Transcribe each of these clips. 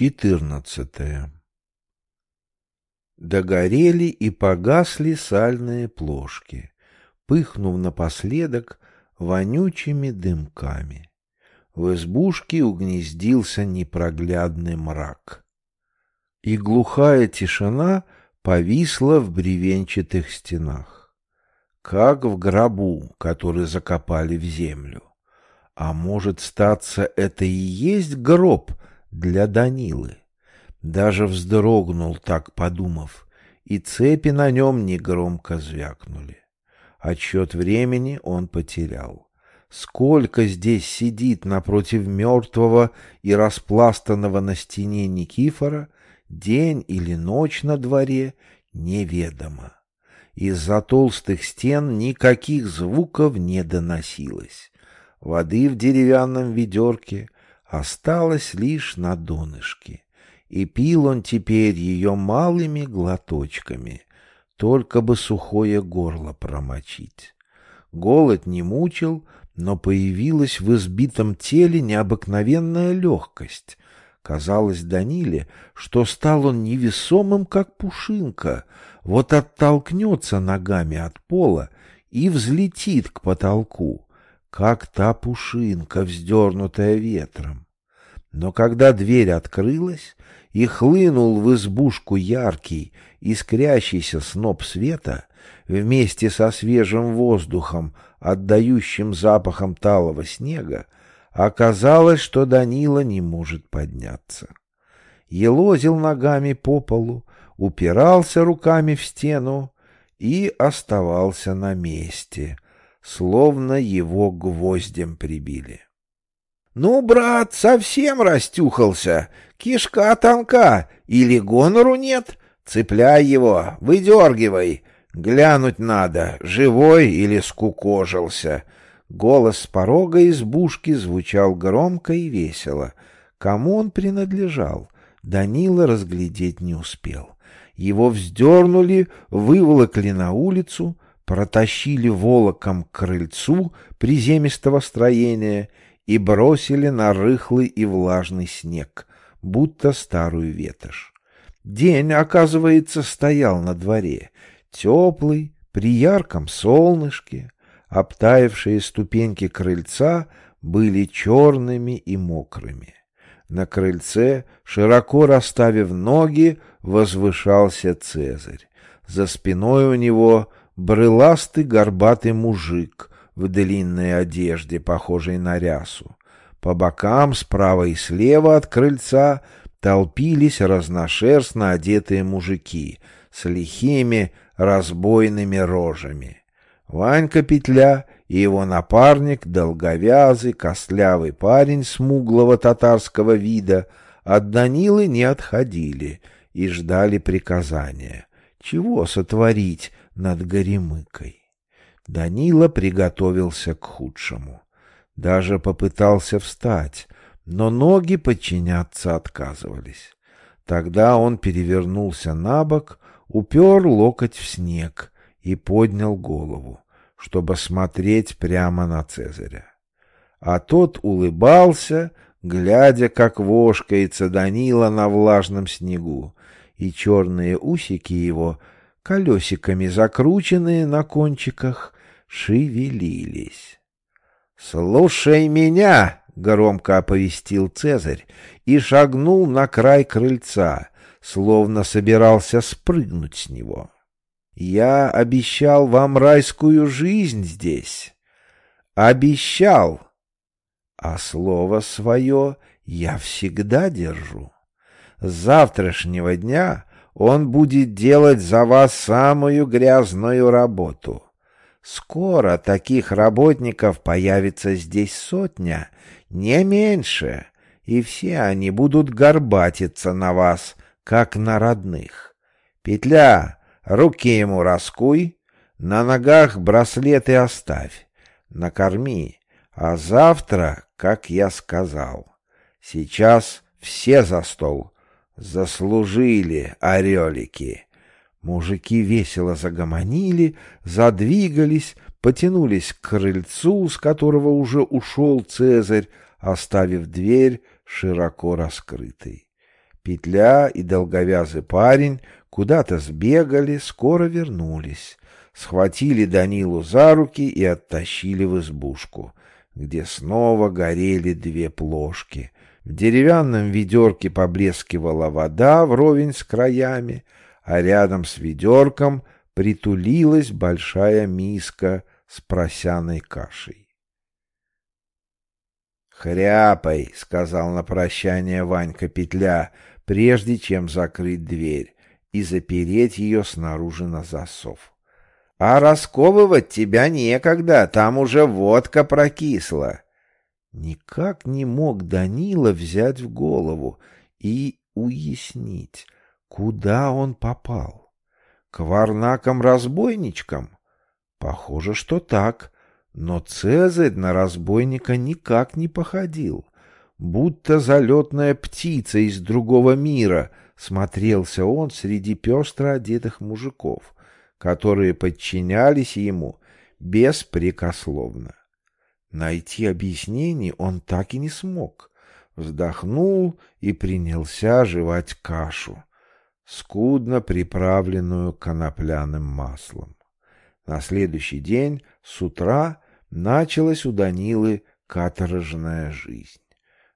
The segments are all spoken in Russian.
Четырнадцатое. Догорели и погасли сальные плошки, пыхнув напоследок вонючими дымками. В избушке угнездился непроглядный мрак. И глухая тишина повисла в бревенчатых стенах, как в гробу, который закопали в землю. А может, статься, это и есть гроб — для Данилы. Даже вздрогнул, так подумав, и цепи на нем негромко звякнули. Отсчет времени он потерял. Сколько здесь сидит напротив мертвого и распластанного на стене Никифора, день или ночь на дворе, неведомо. Из-за толстых стен никаких звуков не доносилось. Воды в деревянном ведерке — осталась лишь на донышке, и пил он теперь ее малыми глоточками, только бы сухое горло промочить. Голод не мучил, но появилась в избитом теле необыкновенная легкость. Казалось Даниле, что стал он невесомым, как пушинка, вот оттолкнется ногами от пола и взлетит к потолку как та пушинка, вздернутая ветром. Но когда дверь открылась, и хлынул в избушку яркий, искрящийся сноп света, вместе со свежим воздухом, отдающим запахом талого снега, оказалось, что Данила не может подняться. Елозил ногами по полу, упирался руками в стену и оставался на месте — словно его гвоздем прибили. — Ну, брат, совсем растюхался, кишка тонка, или гонору нет? Цепляй его, выдергивай, глянуть надо, живой или скукожился. Голос с порога избушки звучал громко и весело. Кому он принадлежал, Данила разглядеть не успел. Его вздернули, выволокли на улицу — протащили волоком к крыльцу приземистого строения и бросили на рыхлый и влажный снег, будто старую ветошь. День, оказывается, стоял на дворе, теплый, при ярком солнышке, обтаившие ступеньки крыльца были черными и мокрыми. На крыльце, широко расставив ноги, возвышался Цезарь. За спиной у него брыластый горбатый мужик в длинной одежде, похожей на рясу. По бокам, справа и слева от крыльца толпились разношерстно одетые мужики с лихими разбойными рожами. Ванька Петля и его напарник, долговязый, костлявый парень смуглого татарского вида, от Данилы не отходили и ждали приказания. Чего сотворить над Горемыкой. Данила приготовился к худшему. Даже попытался встать, но ноги подчиняться отказывались. Тогда он перевернулся на бок, упер локоть в снег и поднял голову, чтобы смотреть прямо на Цезаря. А тот улыбался, глядя, как вошкается Данила на влажном снегу, и черные усики его — колесиками закрученные на кончиках, шевелились. «Слушай меня!» — громко оповестил Цезарь и шагнул на край крыльца, словно собирался спрыгнуть с него. «Я обещал вам райскую жизнь здесь. Обещал. А слово свое я всегда держу. С завтрашнего дня он будет делать за вас самую грязную работу. Скоро таких работников появится здесь сотня, не меньше, и все они будут горбатиться на вас, как на родных. Петля, руки ему раскуй, на ногах браслеты оставь, накорми, а завтра, как я сказал. Сейчас все за стол, Заслужили, орелики! Мужики весело загомонили, задвигались, потянулись к крыльцу, с которого уже ушел Цезарь, оставив дверь широко раскрытой. Петля и долговязый парень куда-то сбегали, скоро вернулись. Схватили Данилу за руки и оттащили в избушку, где снова горели две плошки. В деревянном ведерке поблескивала вода вровень с краями, а рядом с ведерком притулилась большая миска с просяной кашей. «Хряпай», — сказал на прощание Ванька Петля, прежде чем закрыть дверь и запереть ее снаружи на засов. «А расковывать тебя некогда, там уже водка прокисла». Никак не мог Данила взять в голову и уяснить, куда он попал. К варнакам-разбойничкам? Похоже, что так, но Цезарь на разбойника никак не походил. Будто залетная птица из другого мира смотрелся он среди пестро одетых мужиков, которые подчинялись ему беспрекословно. Найти объяснение он так и не смог. Вздохнул и принялся жевать кашу, скудно приправленную конопляным маслом. На следующий день с утра началась у Данилы каторжная жизнь.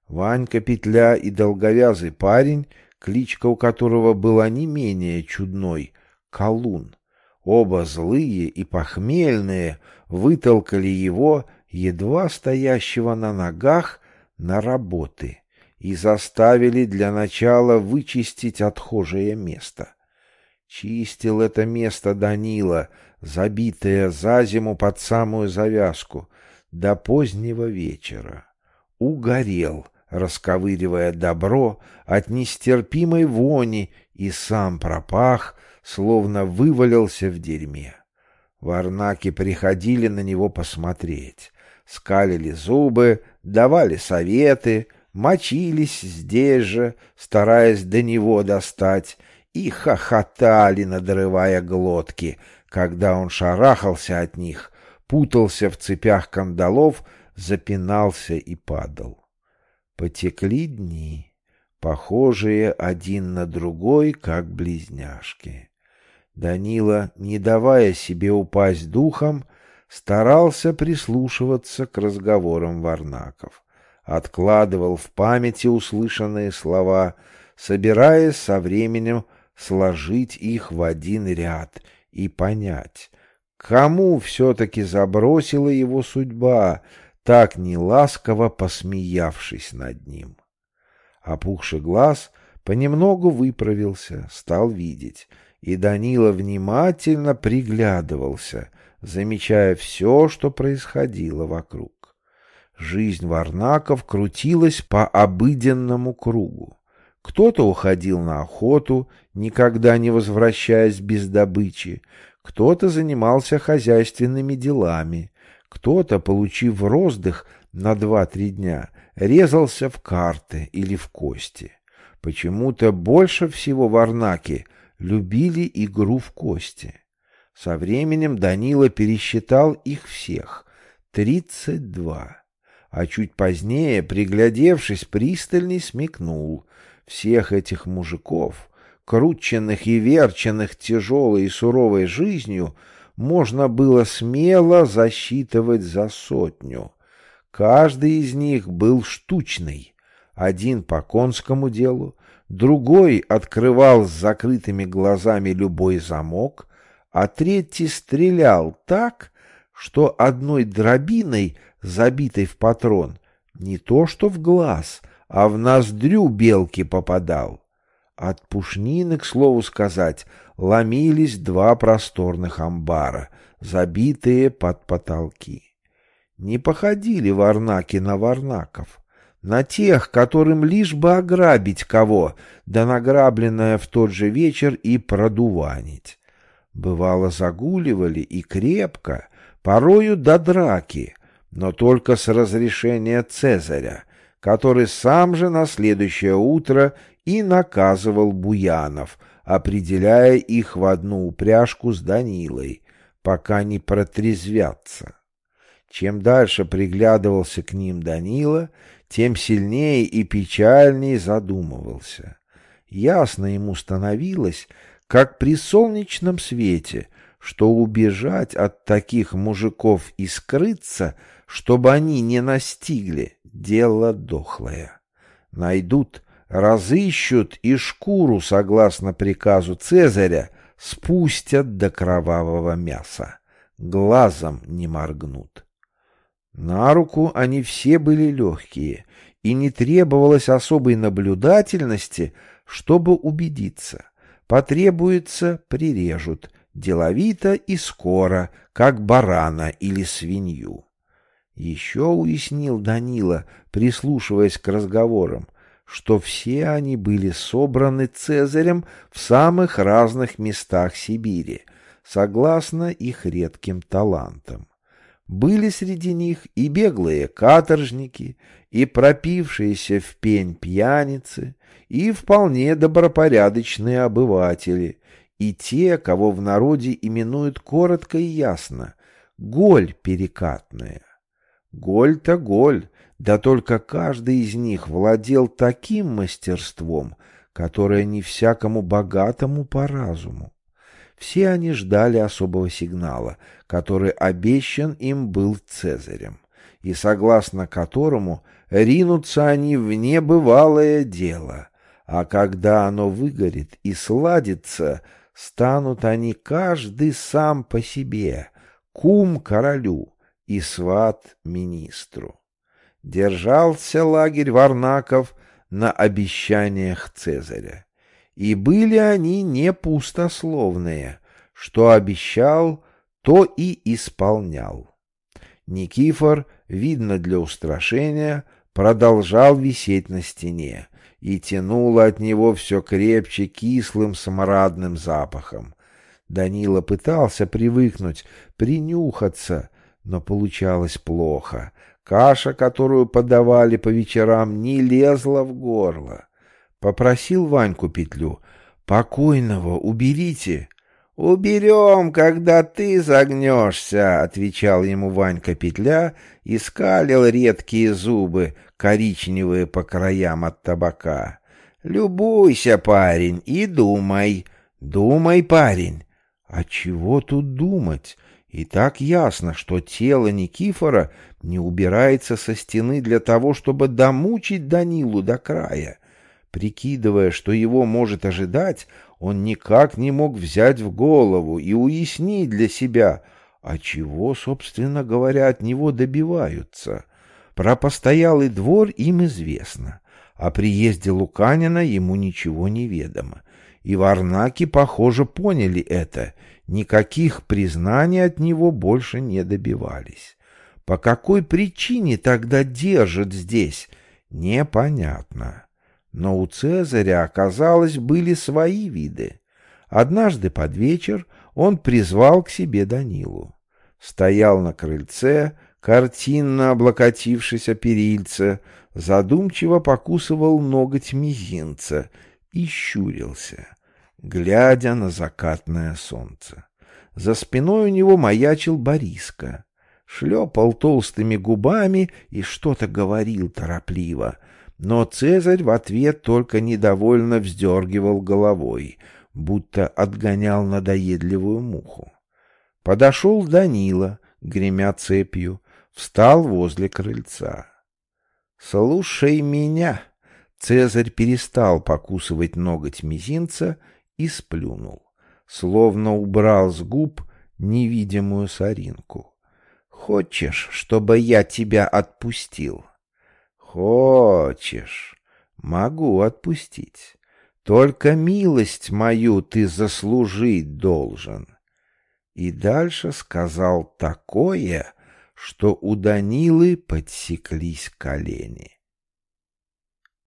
Ванька Петля и долговязый парень, кличка у которого была не менее чудной, Колун, оба злые и похмельные, вытолкали его едва стоящего на ногах, на работы и заставили для начала вычистить отхожее место. Чистил это место Данила, забитое за зиму под самую завязку, до позднего вечера. Угорел, расковыривая добро от нестерпимой вони, и сам пропах, словно вывалился в дерьме. Варнаки приходили на него посмотреть скалили зубы, давали советы, мочились здесь же, стараясь до него достать, и хохотали, надрывая глотки, когда он шарахался от них, путался в цепях кандалов, запинался и падал. Потекли дни, похожие один на другой, как близняшки. Данила, не давая себе упасть духом, старался прислушиваться к разговорам варнаков, откладывал в памяти услышанные слова, собираясь со временем сложить их в один ряд и понять, кому все-таки забросила его судьба, так неласково посмеявшись над ним. Опухший глаз понемногу выправился, стал видеть, и Данила внимательно приглядывался — замечая все, что происходило вокруг. Жизнь варнаков крутилась по обыденному кругу. Кто-то уходил на охоту, никогда не возвращаясь без добычи, кто-то занимался хозяйственными делами, кто-то, получив роздых на два-три дня, резался в карты или в кости. Почему-то больше всего варнаки любили игру в кости. Со временем Данила пересчитал их всех — тридцать два. А чуть позднее, приглядевшись, пристальней смекнул всех этих мужиков, крученных и верченных тяжелой и суровой жизнью, можно было смело засчитывать за сотню. Каждый из них был штучный. Один по конскому делу, другой открывал с закрытыми глазами любой замок, а третий стрелял так, что одной дробиной, забитой в патрон, не то что в глаз, а в ноздрю белки попадал. От пушнины, к слову сказать, ломились два просторных амбара, забитые под потолки. Не походили варнаки на варнаков, на тех, которым лишь бы ограбить кого, да награбленное в тот же вечер и продуванить. Бывало, загуливали и крепко, порою до драки, но только с разрешения Цезаря, который сам же на следующее утро и наказывал буянов, определяя их в одну упряжку с Данилой, пока не протрезвятся. Чем дальше приглядывался к ним Данила, тем сильнее и печальнее задумывался. Ясно ему становилось, как при солнечном свете, что убежать от таких мужиков и скрыться, чтобы они не настигли, дело дохлое. Найдут, разыщут и шкуру, согласно приказу Цезаря, спустят до кровавого мяса. Глазом не моргнут. На руку они все были легкие, и не требовалось особой наблюдательности, чтобы убедиться. Потребуется — прирежут, деловито и скоро, как барана или свинью. Еще уяснил Данила, прислушиваясь к разговорам, что все они были собраны Цезарем в самых разных местах Сибири, согласно их редким талантам. Были среди них и беглые каторжники, и пропившиеся в пень пьяницы, и вполне добропорядочные обыватели, и те, кого в народе именуют коротко и ясно — голь перекатная. Голь-то голь, да только каждый из них владел таким мастерством, которое не всякому богатому по разуму. Все они ждали особого сигнала, который обещан им был Цезарем, и согласно которому ринутся они в небывалое дело, а когда оно выгорит и сладится, станут они каждый сам по себе, кум королю и сват министру. Держался лагерь Варнаков на обещаниях Цезаря. И были они не пустословные, что обещал, то и исполнял. Никифор, видно для устрашения, продолжал висеть на стене и тянуло от него все крепче кислым саморадным запахом. Данила пытался привыкнуть, принюхаться, но получалось плохо. Каша, которую подавали по вечерам, не лезла в горло. Попросил Ваньку Петлю. «Покойного уберите». «Уберем, когда ты загнешься», — отвечал ему Ванька Петля и скалил редкие зубы, коричневые по краям от табака. «Любуйся, парень, и думай. Думай, парень». «А чего тут думать?» И так ясно, что тело Никифора не убирается со стены для того, чтобы домучить Данилу до края. Прикидывая, что его может ожидать, он никак не мог взять в голову и уяснить для себя, а чего, собственно говоря, от него добиваются. Про постоялый двор им известно, о приезде Луканина ему ничего не ведомо. И варнаки, похоже, поняли это, никаких признаний от него больше не добивались. По какой причине тогда держат здесь, непонятно. Но у Цезаря, оказалось, были свои виды. Однажды под вечер он призвал к себе Данилу. Стоял на крыльце, картинно облокотившись о перильце, задумчиво покусывал ноготь мизинца и щурился, глядя на закатное солнце. За спиной у него маячил Бориска. Шлепал толстыми губами и что-то говорил торопливо — но Цезарь в ответ только недовольно вздергивал головой, будто отгонял надоедливую муху. Подошел Данила, гремя цепью, встал возле крыльца. «Слушай меня!» Цезарь перестал покусывать ноготь мизинца и сплюнул, словно убрал с губ невидимую соринку. «Хочешь, чтобы я тебя отпустил?» Хочешь, могу отпустить. Только милость мою ты заслужить должен. И дальше сказал такое, что у Данилы подсеклись колени.